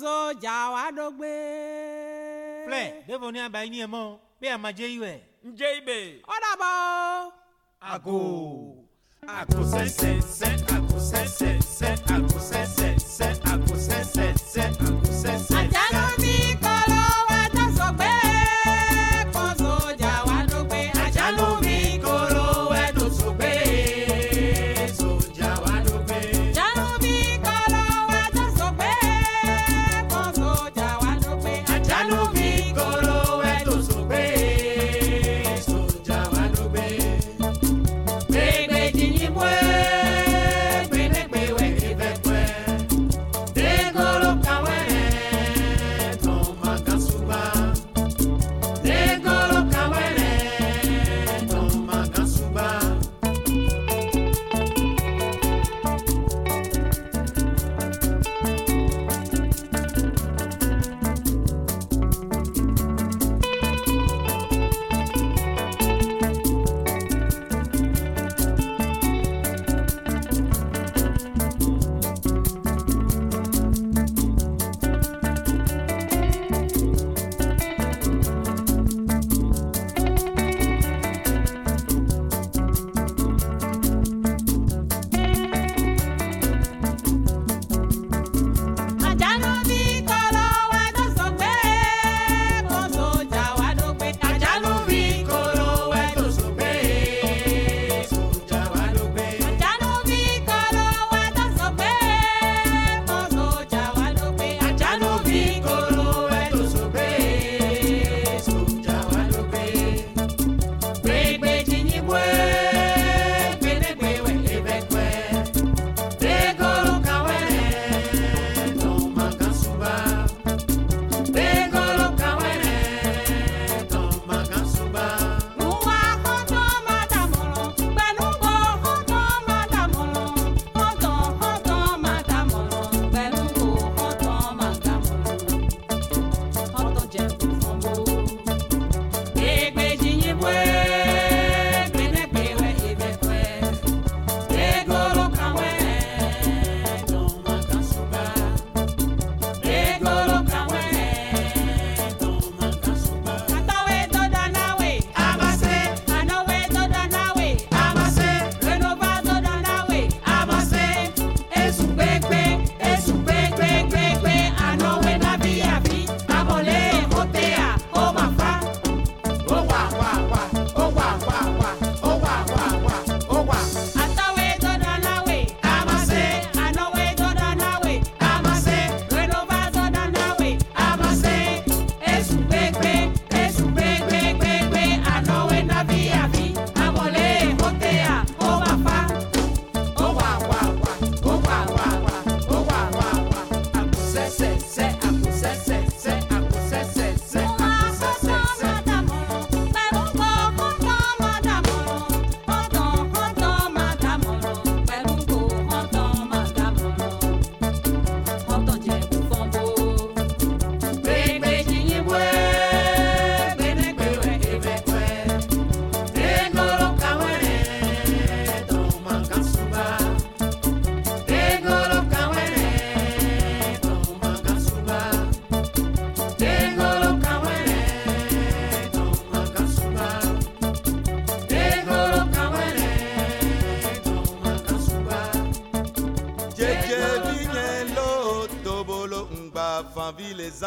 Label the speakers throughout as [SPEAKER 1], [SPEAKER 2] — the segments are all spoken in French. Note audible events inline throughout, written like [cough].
[SPEAKER 1] sójà wa ɖo gbé.
[SPEAKER 2] filẹ devo ní abayi ní ẹ mọ bí a máa jẹ ìwẹ.
[SPEAKER 3] ń jẹ ibè.
[SPEAKER 1] ó dàbọ̀. Ago.
[SPEAKER 3] àgò sẹ́sẹ̀sẹ́ àgò sẹ́sẹ̀sẹ́ àgò sẹ́sẹ̀sẹ́ àgò sẹ́sẹ̀sẹ́ àgò sẹ́sẹ̀sẹ́.
[SPEAKER 1] àjálù.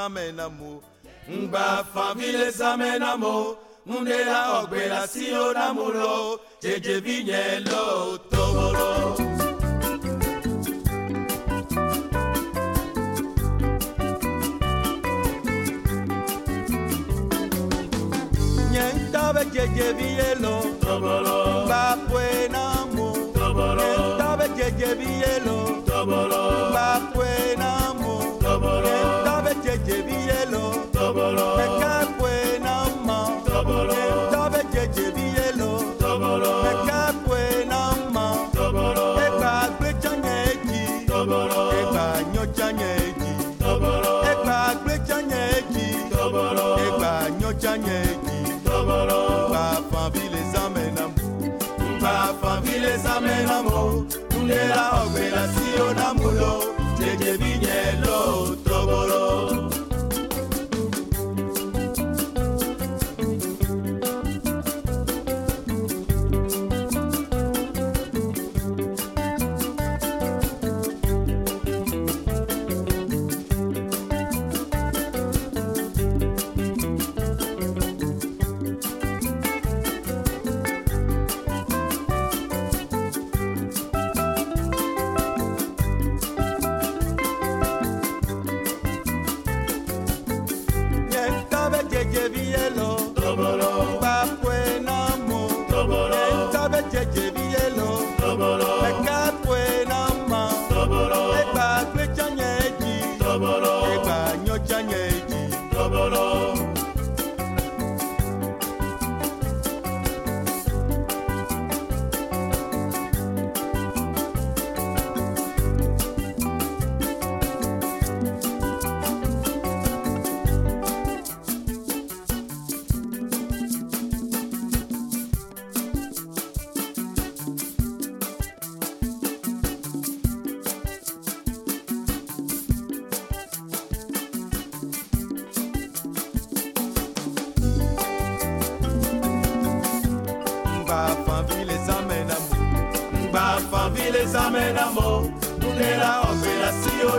[SPEAKER 4] zamenamo. Ngba famile zamenamo. Mundela ogbela si onamulo jejevinye lo tobolo. Yeah.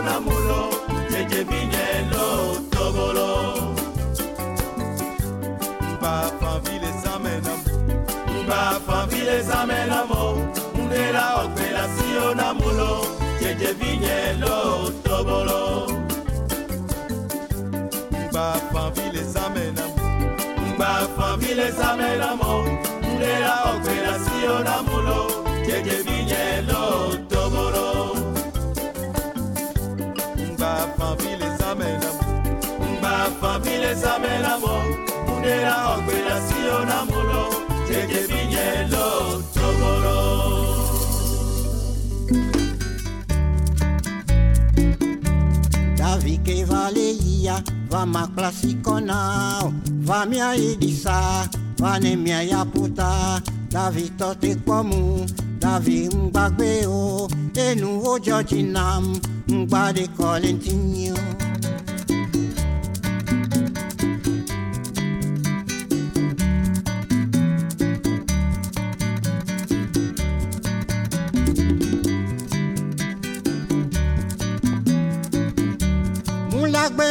[SPEAKER 4] namulo jeje binelo tobolo mba
[SPEAKER 5] fanvile zamenam mba fanvile zamenamo mundela okwela sio namulo jeje binelo tobolo mba fanvile zamenam mba fanvile zamenamo unela okwela sio namulo jeje binelo ezabelamo kundela operazio na molo jeke binyelo tobolo
[SPEAKER 6] davike valeia vamaklasikono vamiaidisa vanemia yaputa. Davitotekomu davi ngbagbe o enu ojojinam ngbade kolentinio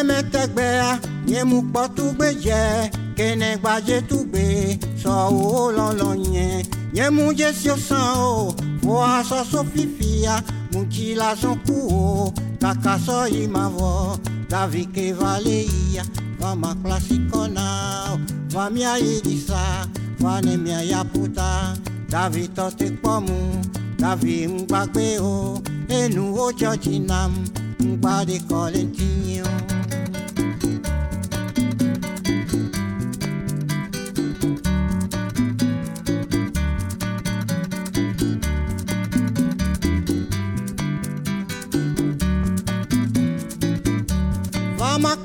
[SPEAKER 6] emetegbea nyemukpɔtugbedze kenegbazetugbe sɔwo lɔlɔnye nyemudzesiosan o foasɔso fifia mutsilasɔkuwo kakasɔ yi mavɔ davike valeya vamakplasikɔna vamiayidisa vanemiayaputa davitɔtekpɔmu davi ŋugbagbe o. Enuwo dzɔdzi nam ŋugbadekɔle ŋtinyio.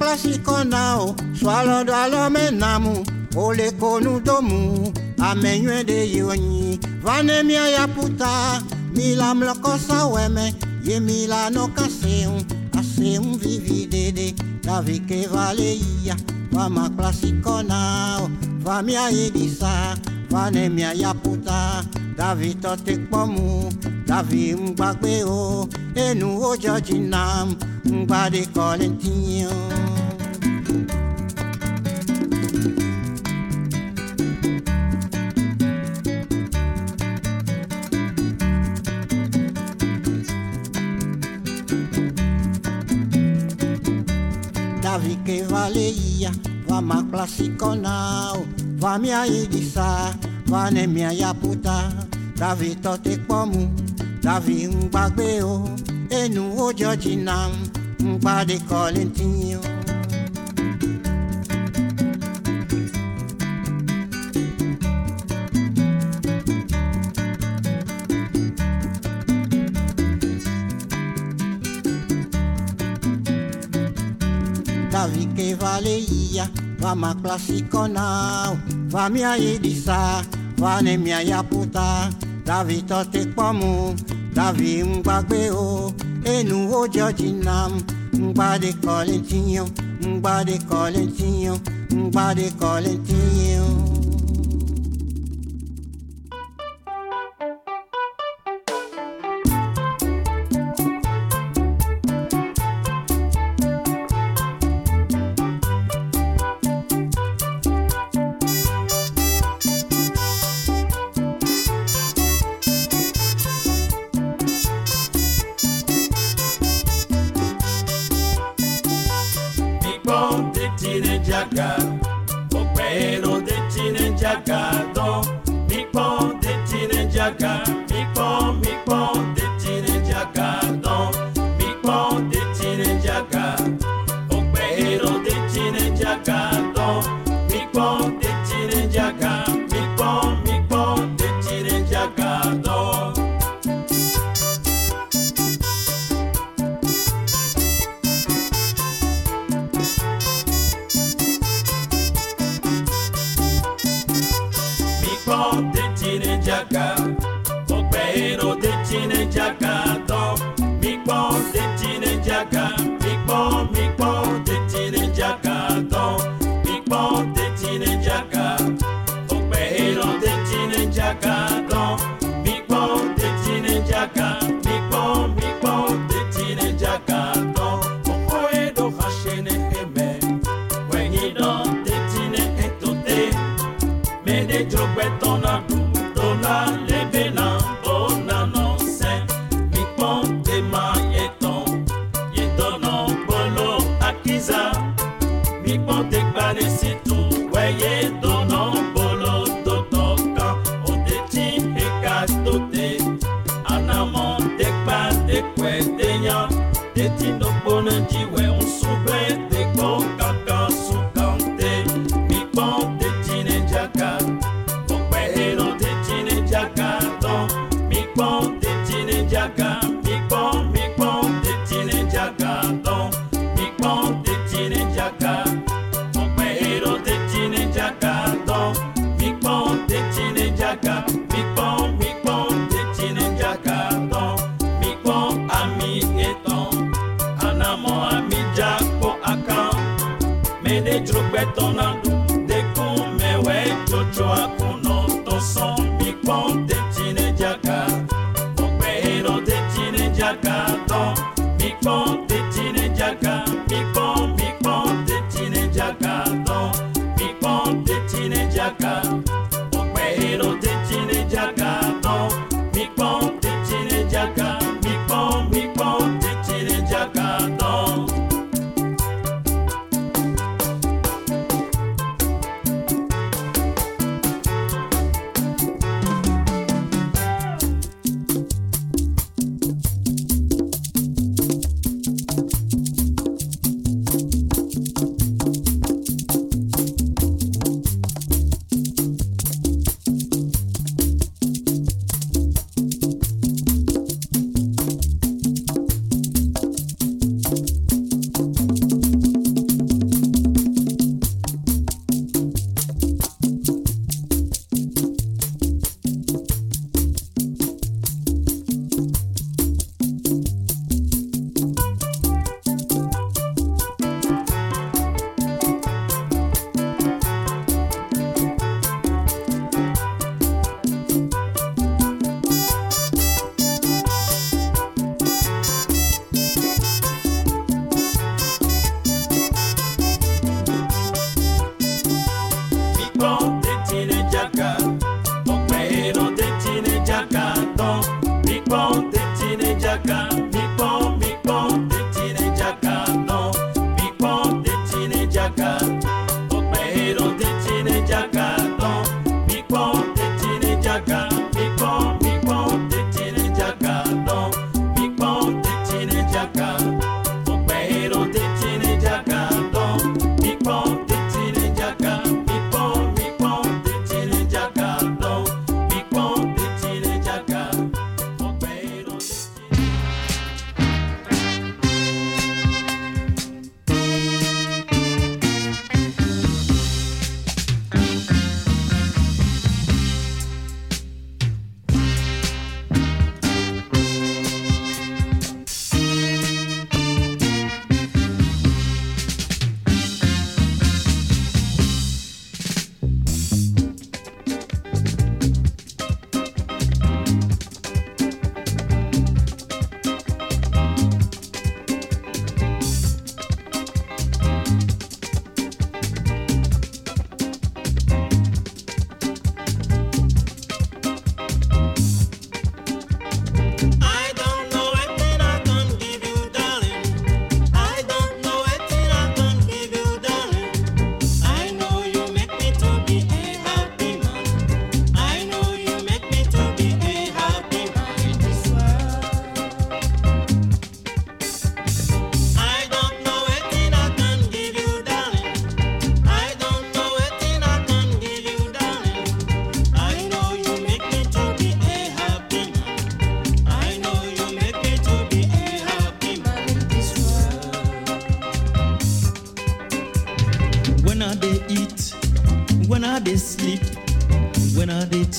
[SPEAKER 6] plasiko kona o swalɔ dalo menamu, mɛ konu domu amenywe de yoni vane mia ya puta mi la kosa weme, mɛ ye mi la nɔ ka seun a vivi dede davi ke va le yia vama plasiko kona o va mia vane mia ya puta David te. Davi mgbagbe o, enu o jọji nam, mgbade kọlentinyo. Davi que vale ia, va ma classiconao, va mia edisa, va ne mia yaputa, Davi tote kpomu, Davi mgbagbe o, enu ụjọ ji na m mgbadị kọlị ntinye. Davi que valeia, va ma classico now, va mia edisa, va ne mia yaputa. davi tɔte kpɔmu davi ŋugbagbe o enu wo dzɔdzi nam
[SPEAKER 7] ŋugba de kɔle ŋtiyɔ ŋugba de kɔle ŋtiyɔ ŋugba de kɔle ŋtiyɔ.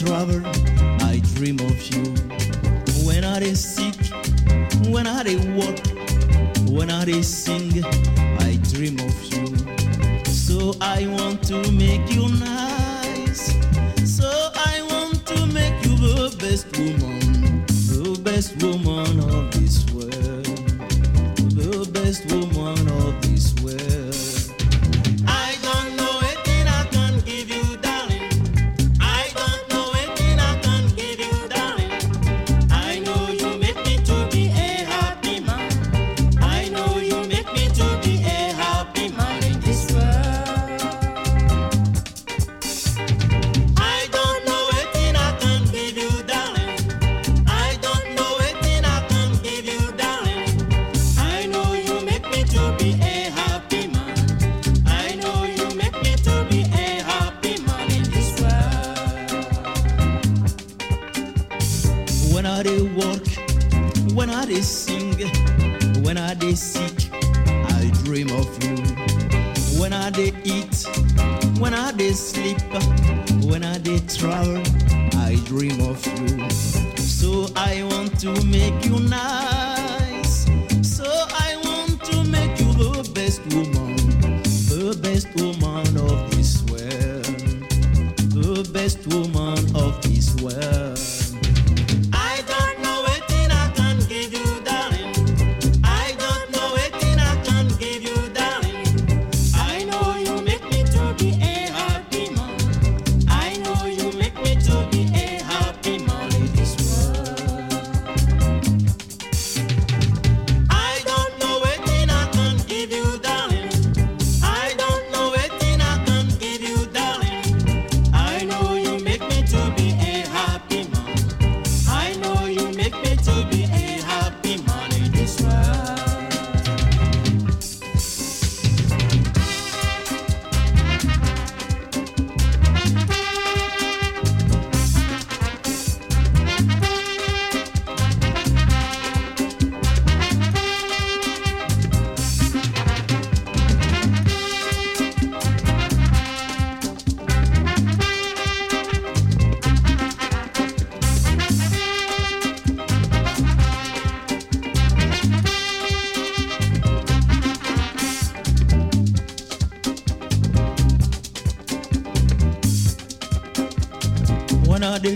[SPEAKER 7] Robert.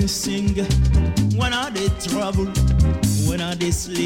[SPEAKER 7] Sing, when are they travel, when are they sleep,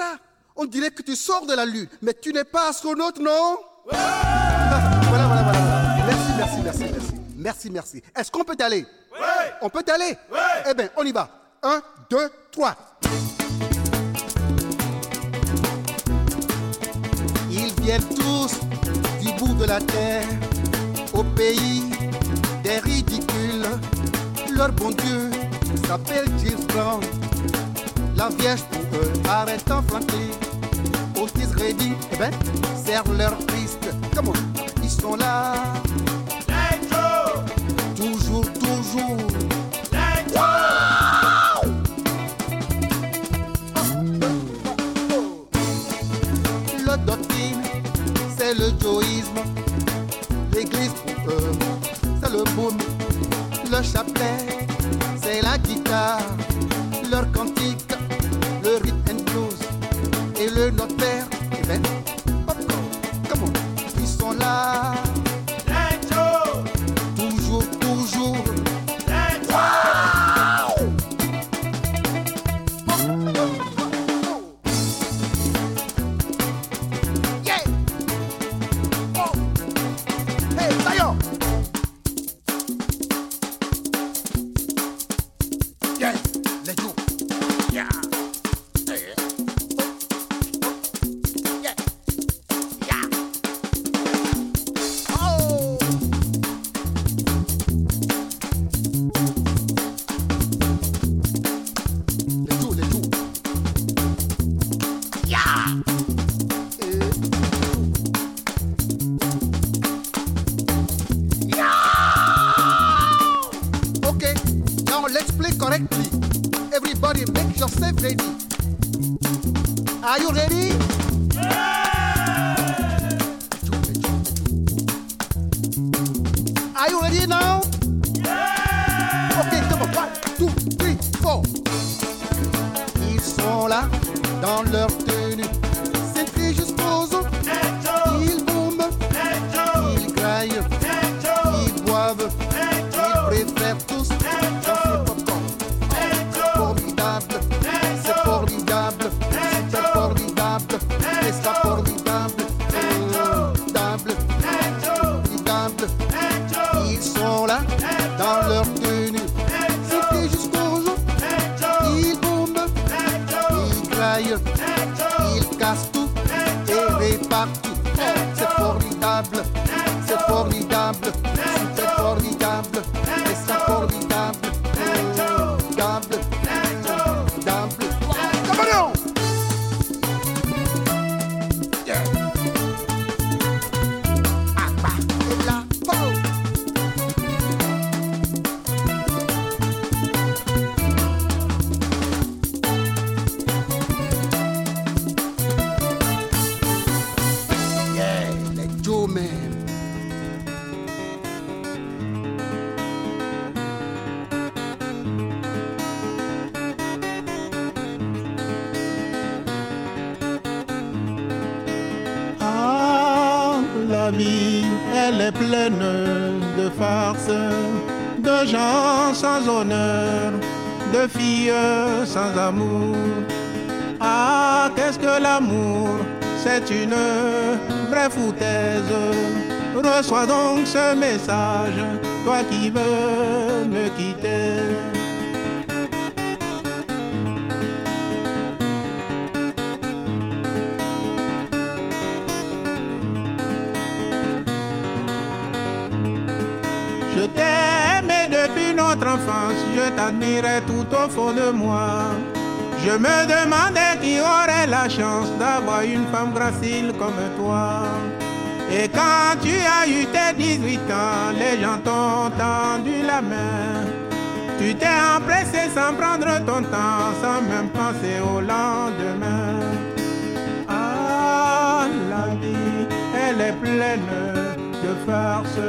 [SPEAKER 8] ça. On dirait que tu sors de la Lune, mais tu n'es pas astronaute, non? [laughs] Voilà, voilà, voilà, voilà. Merci, merci, merci, merci. Merci, merci. Est-ce qu'on peut aller? Oui. On peut aller? Oui. Eh bien, on y va. Un, deux, trois. Ils viennent tous du bout de la terre, au pays des ridicules. Leur bon Dieu s'appelle James Brown. La Vierge eux arrête en flanquer. Otis Redding, eh ben, servent leur Christ. Comment Ils sont là. Toujours, toujours. Le doctrine, c'est le joïsme. L'église pour eux, c'est le boom. Le chapelet, c'est la guitare. Leur cantique, Are you ready? Yeah! Are you ready now? Yeah! Okay, come on. One, two, three, four. Ils sont là dans leur tenue.
[SPEAKER 9] De gens sans honneur, de filles sans amour. Ah, qu'est-ce que l'amour? C'est une vraie foutaise. Reçois donc ce message, toi qui veux me quitter. Je t'admirais tout au fond de moi. Je me demandais qui aurait la chance d'avoir une femme gracile comme toi. Et quand tu as eu tes 18 ans, les gens t'ont tendu la main. Tu t'es empressé sans prendre ton temps, sans même penser au lendemain. Ah, la vie, elle est pleine de farces,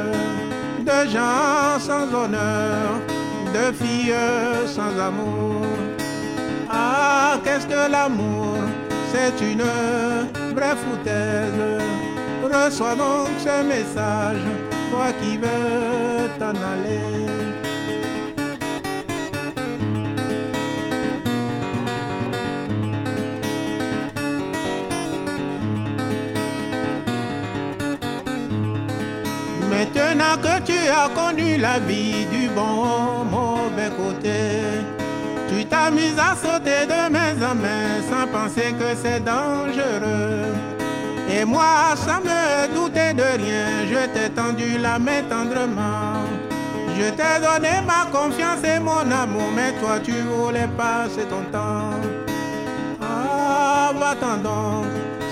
[SPEAKER 9] de gens sans honneur, de filles sans amour. Ah, qu'est-ce que l'amour? C'est une vraie foutaise. Reçois donc ce message, toi qui veux t'en aller. Maintenant que tu as connu la vie du bon tu t'amuses à sauter de main en main sans penser que c'est dangereux. Et moi, sans me douter de rien, je t'ai tendu la main tendrement. Je t'ai donné ma confiance et mon amour, mais toi tu voulais passer ton temps. Ah, va-t'en donc,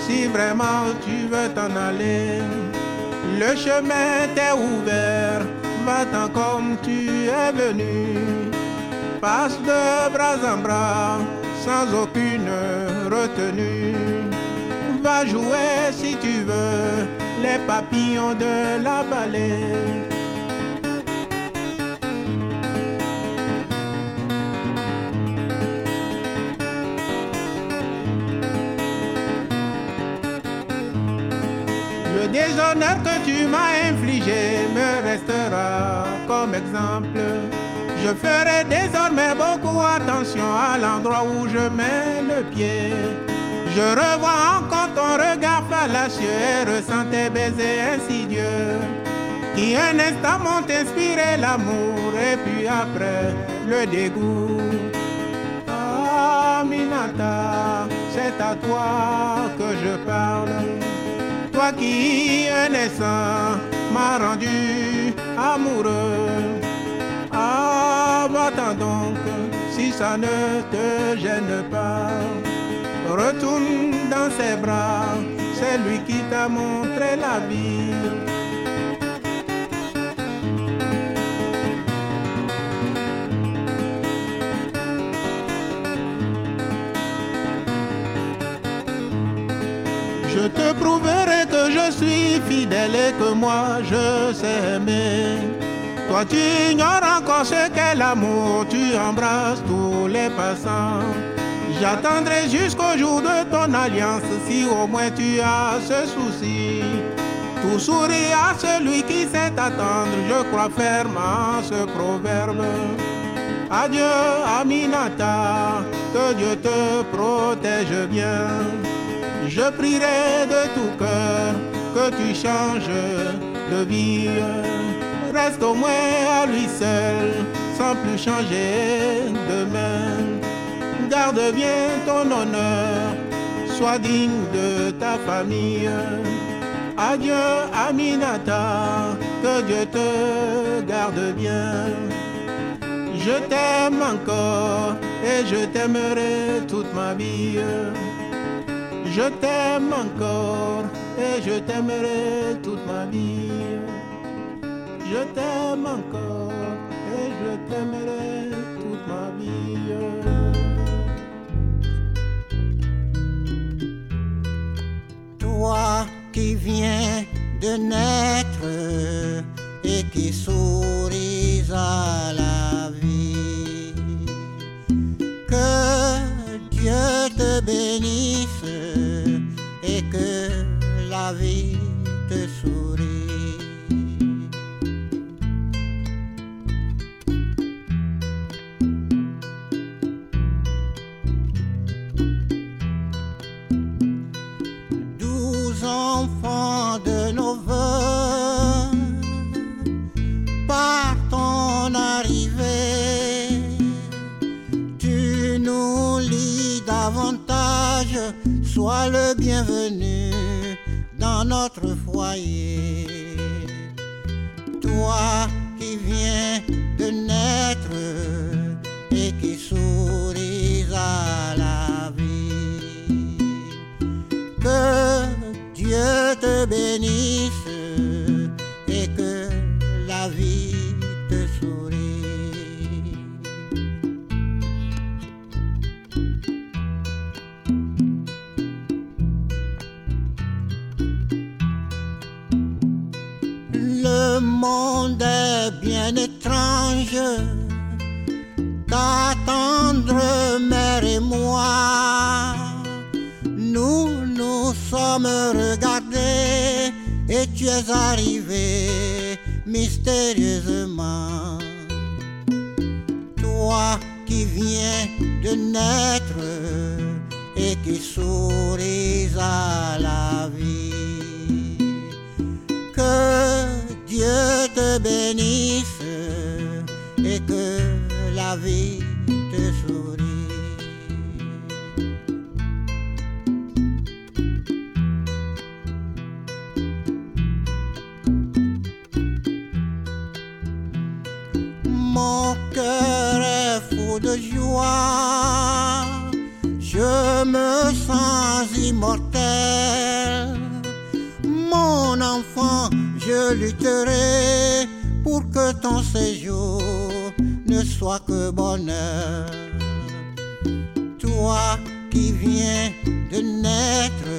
[SPEAKER 9] si vraiment tu veux t'en aller. Le chemin t'est ouvert, va-t'en comme tu es venu. Passe de bras en bras, sans aucune retenue. Va jouer si tu veux les papillons de la vallée. Déshonneur que tu m'as infligé me restera comme exemple. Je ferai désormais beaucoup attention à l'endroit où je mets le pied. Je revois encore ton regard fallacieux et ressens tes baisers insidieux qui un instant m'ont inspiré l'amour et puis après le dégoût. Ah, Minata, c'est à toi que je parle. Toi qui, un instant, m'a rendu amoureux. Ah, va-t'en donc, si ça ne te gêne pas. Retourne dans ses bras, c'est lui qui t'a montré la vie. Je te prouverai que je suis fidèle et que moi je sais aimer. Toi tu ignores encore ce qu'est l'amour, tu embrasses tous les passants. J'attendrai jusqu'au jour de ton alliance si au moins tu as ce souci. Tout sourit à celui qui sait attendre, je crois ferme en ce proverbe. Adieu Aminata, que Dieu te protège bien. Je prierai de tout cœur que tu changes de vie. Reste au moins à lui seul, sans plus changer de main. Garde bien ton honneur, sois digne de ta famille. Adieu Aminata, que Dieu te garde bien. Je t'aime encore et je t'aimerai toute ma vie. Je t'aime encore et je t'aimerai toute ma vie. Je t'aime encore et je t'aimerai toute ma vie.
[SPEAKER 6] Toi qui viens de naître et qui souris à la vie. Que Dieu te bénisse et que David te pour que ton séjour ne soit que bonheur. Toi qui viens de naître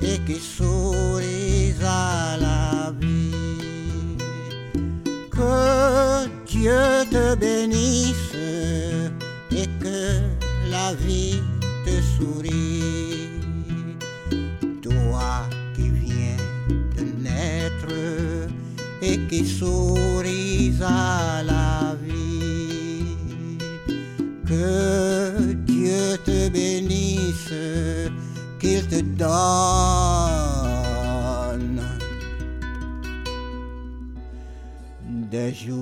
[SPEAKER 6] et qui souris à la vie. Que Dieu te bénisse et que la vie souris à la vie. Que Dieu te bénisse, qu'il te donne des jours.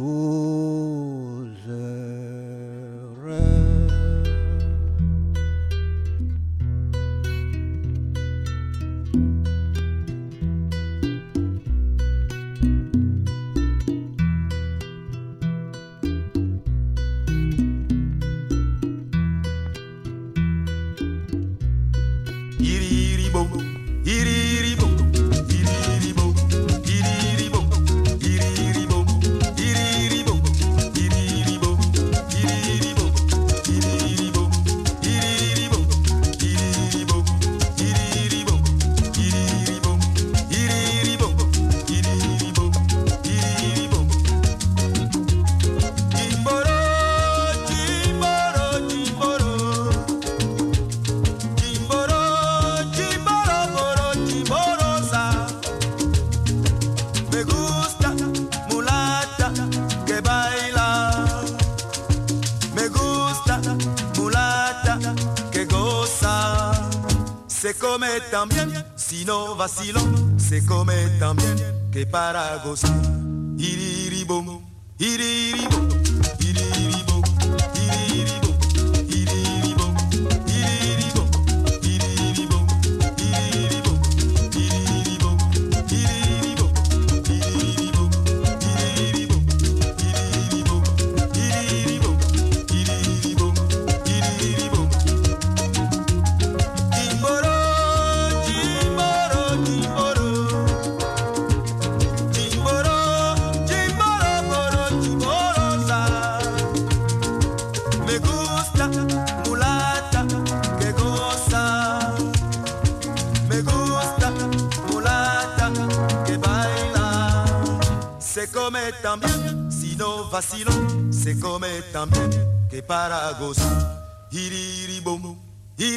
[SPEAKER 4] No vacilón, se come también que para gozar. Iriribum.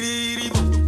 [SPEAKER 4] dee dee dee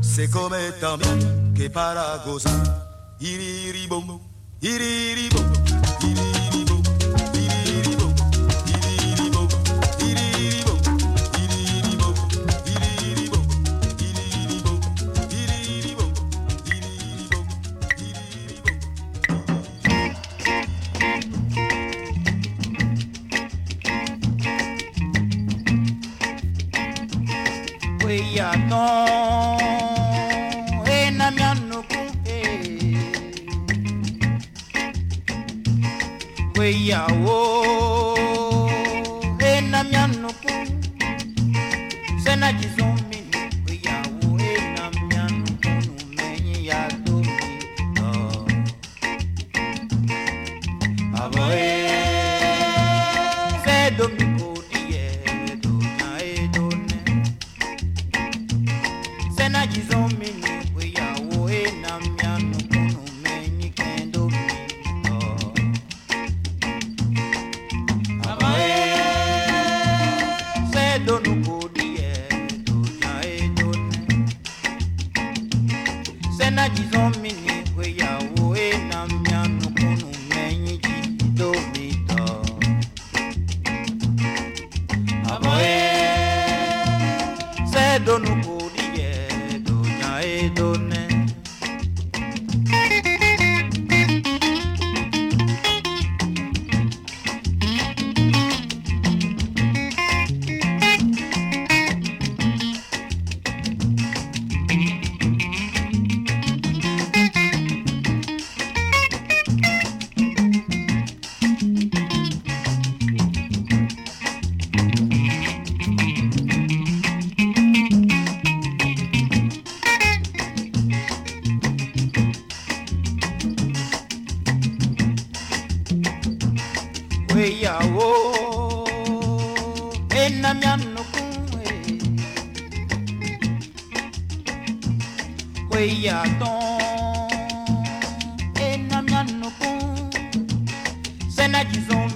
[SPEAKER 4] c'est comme tant bien que para gozar.
[SPEAKER 10] Iriri we ya no mi anu we ya wo ìgbéyàwó enamianukun weyatɔn Sena
[SPEAKER 7] sɛnɛjizɔn.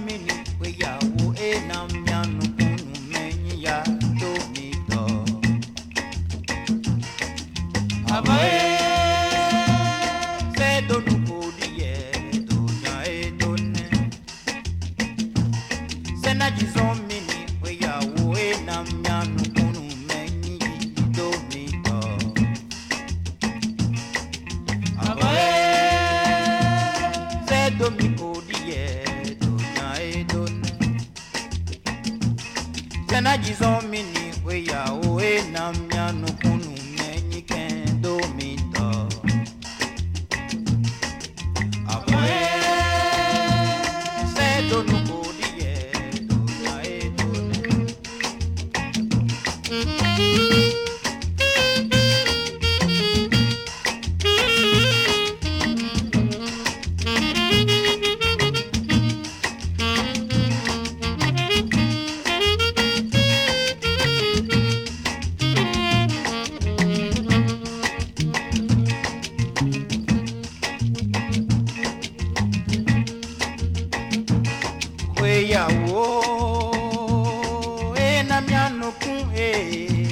[SPEAKER 7] nukun eh. ee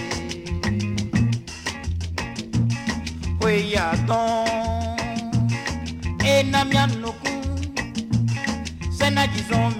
[SPEAKER 7] we ya don enamia eh, nukun sena jizɔn mi.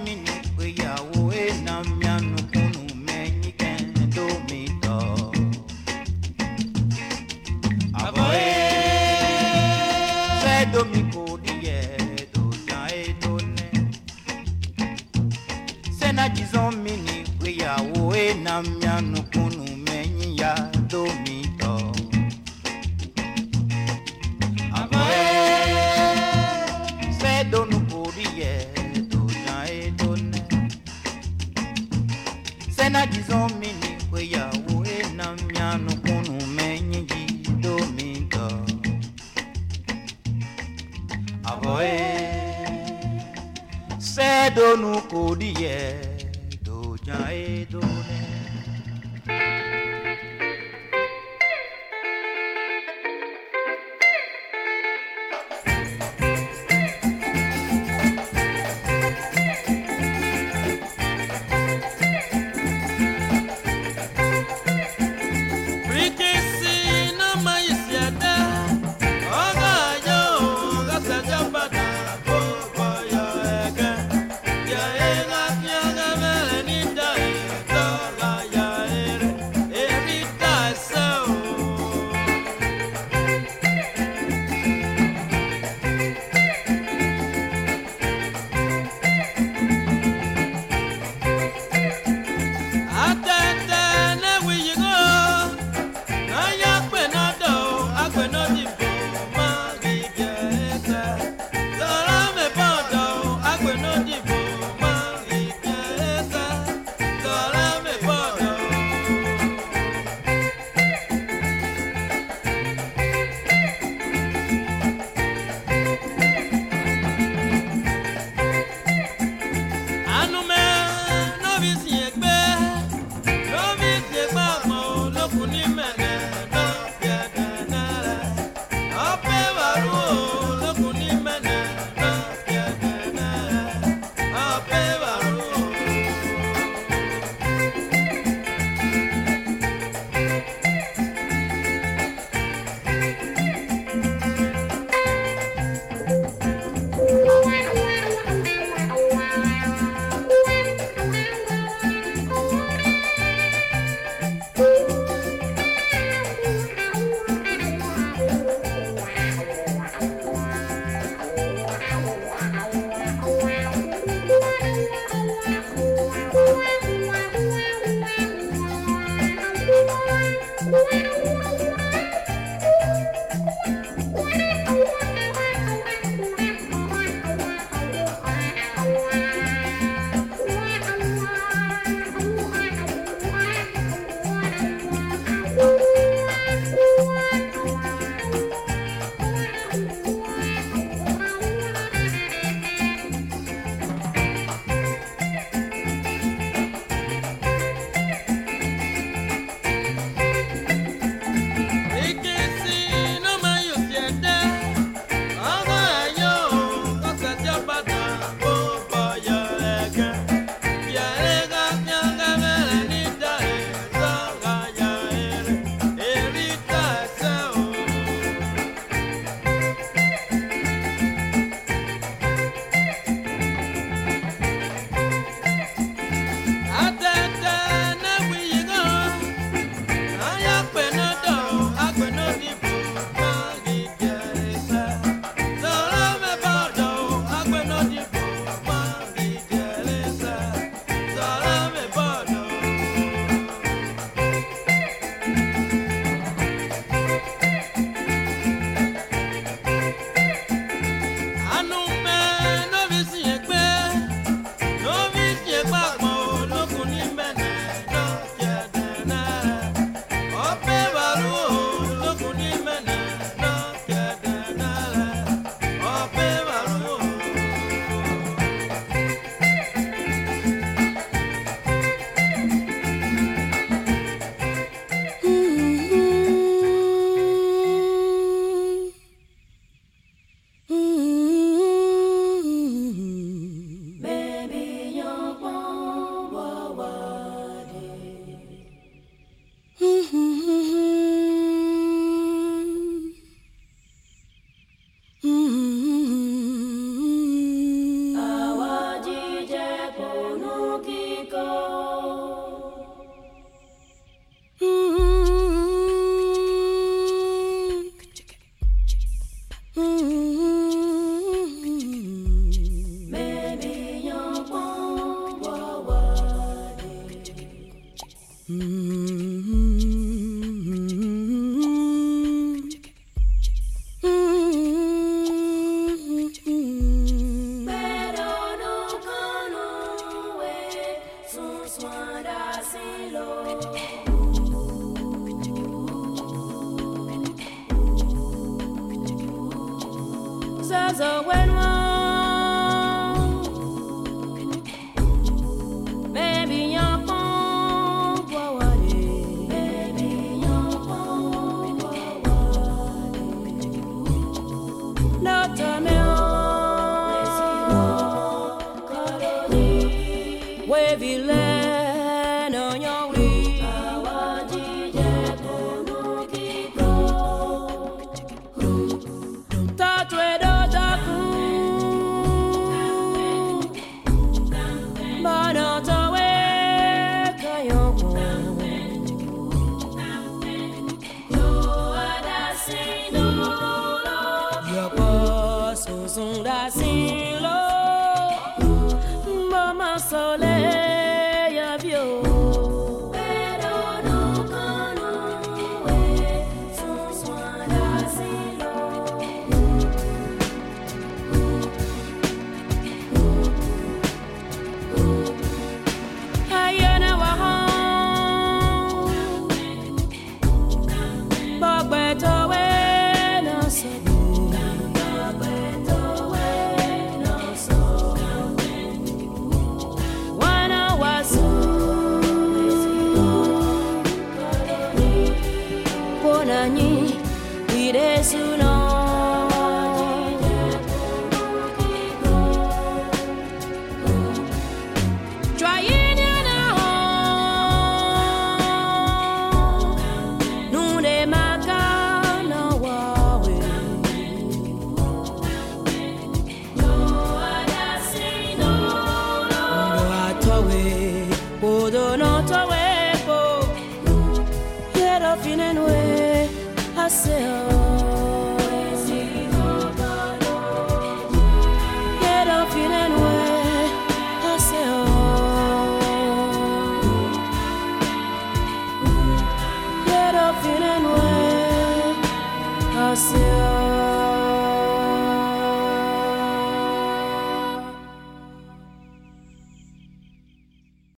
[SPEAKER 7] Um ondas.